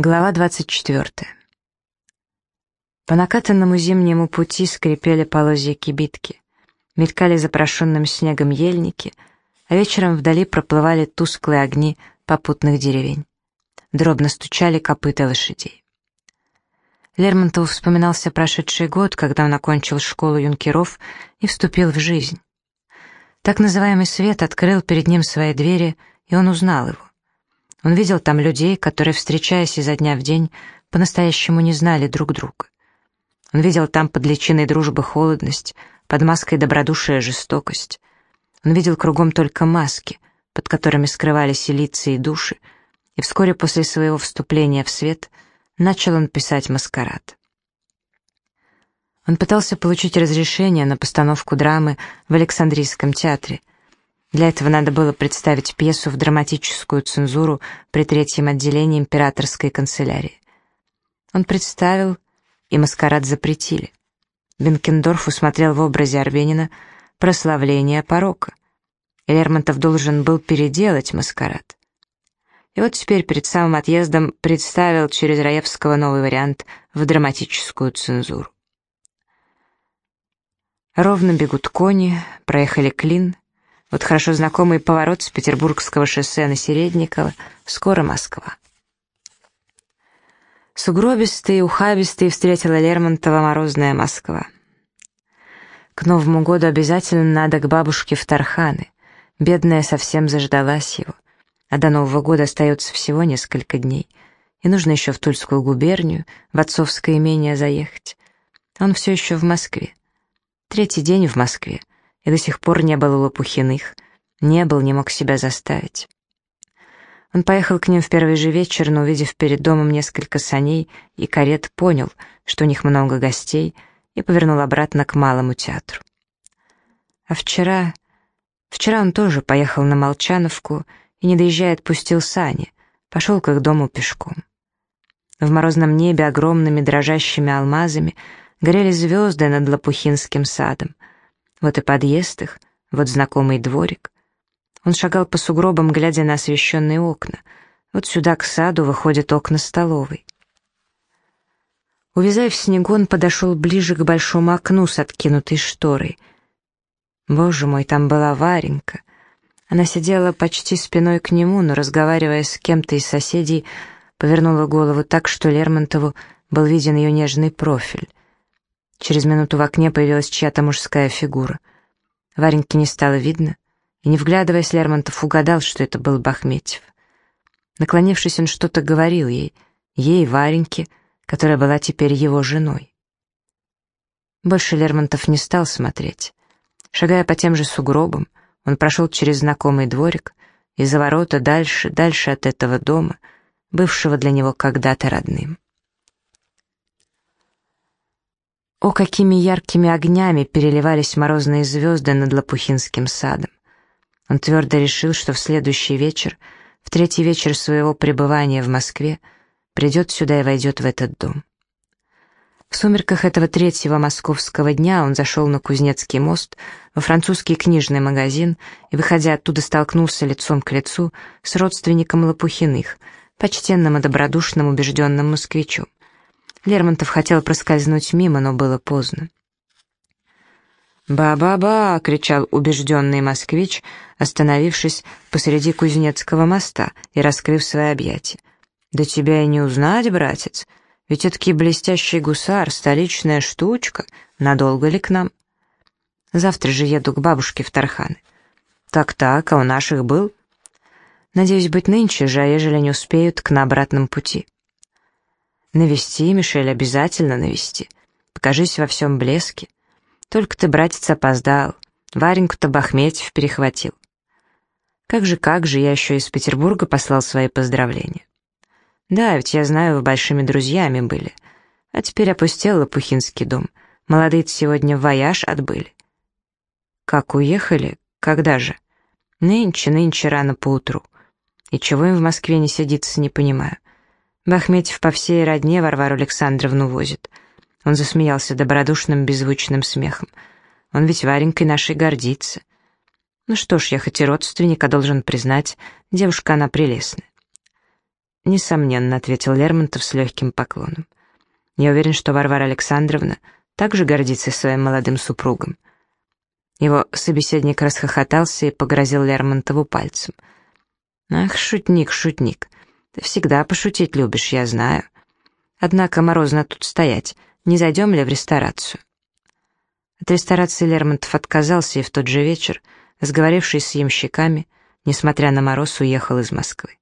Глава 24. По накатанному зимнему пути скрипели полозья кибитки, мелькали запорошенным снегом ельники, а вечером вдали проплывали тусклые огни попутных деревень. Дробно стучали копыта лошадей. Лермонтову вспоминался прошедший год, когда он окончил школу юнкеров и вступил в жизнь. Так называемый свет открыл перед ним свои двери, и он узнал его. Он видел там людей, которые, встречаясь изо дня в день, по-настоящему не знали друг друга. Он видел там под личиной дружбы холодность, под маской добродушия жестокость. Он видел кругом только маски, под которыми скрывались и лица, и души, и вскоре после своего вступления в свет начал он писать «Маскарад». Он пытался получить разрешение на постановку драмы в Александрийском театре, для этого надо было представить пьесу в драматическую цензуру при третьем отделении императорской канцелярии. Он представил, и маскарад запретили. Бенкендорф усмотрел в образе Арбенина прославление порока. И Лермонтов должен был переделать маскарад. И вот теперь перед самым отъездом представил через Раевского новый вариант в драматическую цензуру. Ровно бегут кони, проехали клин — вот хорошо знакомый поворот с Петербургского шоссе на Середниково, скоро Москва. Сугробистый, ухабистый встретила Лермонтова морозная Москва. К Новому году обязательно надо к бабушке в Тарханы. Бедная совсем заждалась его. А до Нового года остается всего несколько дней. И нужно еще в Тульскую губернию, в отцовское имение заехать. Он все еще в Москве. Третий день в Москве и до сих пор не было Лопухиных. Не был, не мог себя заставить. Он поехал к ним в первый же вечер, но, увидев перед домом несколько саней и карет, понял, что у них много гостей, и повернул обратно к малому театру. А вчера... Вчера он тоже поехал на Молчановку и, не доезжая, отпустил сани, пошел к их дому пешком. В морозном небе огромными дрожащими алмазами горели звезды над Лопухинским садом — вот и подъезд их, вот знакомый дворик. Он шагал по сугробам, глядя на освещенные окна. Вот сюда, к саду, выходят окна столовой. Увязая в снегу, он подошел ближе к большому окну с откинутой шторой. Боже мой, там была Варенька. Она сидела почти спиной к нему, но, разговаривая с кем-то из соседей, повернула голову так, что Лермонтову был виден ее нежный профиль. Через минуту в окне появилась чья-то мужская фигура. Вареньки не стало видно, и, не вглядываясь, Лермонтов угадал, что это был Бахметьев. Наклонившись, он что-то говорил ей, ей, Вареньке, которая была теперь его женой. Больше Лермонтов не стал смотреть. Шагая по тем же сугробам, он прошел через знакомый дворик и за ворота дальше, дальше от этого дома, бывшего для него когда-то родным. О, какими яркими огнями переливались морозные звезды над Лопухинским садом. Он твердо решил, что в следующий вечер, в третий вечер своего пребывания в Москве, придет сюда и войдет в этот дом. В сумерках этого третьего московского дня он зашел на Кузнецкий мост, во французский книжный магазин и, выходя оттуда, столкнулся лицом к лицу с родственником Лопухиных, почтенным и добродушным убежденным москвичом. Лермонтов хотел проскользнуть мимо, но было поздно. «Ба-ба-ба!» — кричал убежденный москвич, остановившись посреди Кузнецкого моста и раскрыв свои объятия. «Да тебя и не узнать, братец, ведь это блестящий гусар, столичная штучка, надолго ли к нам?» «Завтра же еду к бабушке в Тарханы». «Так-так, а у наших был?» «Надеюсь быть нынче же, а ежели не успеют, к на обратном пути». Навести, Мишель, обязательно навести. Покажись во всем блеске. Только ты, братец, опоздал. Вареньку-то Бахметьев перехватил. Как же, как же, я еще из Петербурга послал свои поздравления. Да, ведь я знаю, вы большими друзьями были. А теперь опустел Лопухинский дом. Молодые-то сегодня в вояж отбыли. Как уехали? Когда же? Нынче, нынче рано поутру. И чего им в Москве не сидится, не понимаю. Бахметьев по всей родне Варвару Александровну возит. Он засмеялся добродушным беззвучным смехом. Он ведь Варенькой нашей гордится. Ну что ж, я хоть и родственник, а должен признать, девушка она прелестная. «Несомненно», — ответил Лермонтов с легким поклоном. «Я уверен, что Варвара Александровна также гордится своим молодым супругом». Его собеседник расхохотался и погрозил Лермонтову пальцем. «Ах, шутник, шутник, ты всегда пошутить любишь, я знаю. Однако морозно тут стоять, не зайдем ли в ресторацию?» От ресторации Лермонтов отказался и в тот же вечер, сговорившись с ямщиками, несмотря на мороз, уехал из Москвы.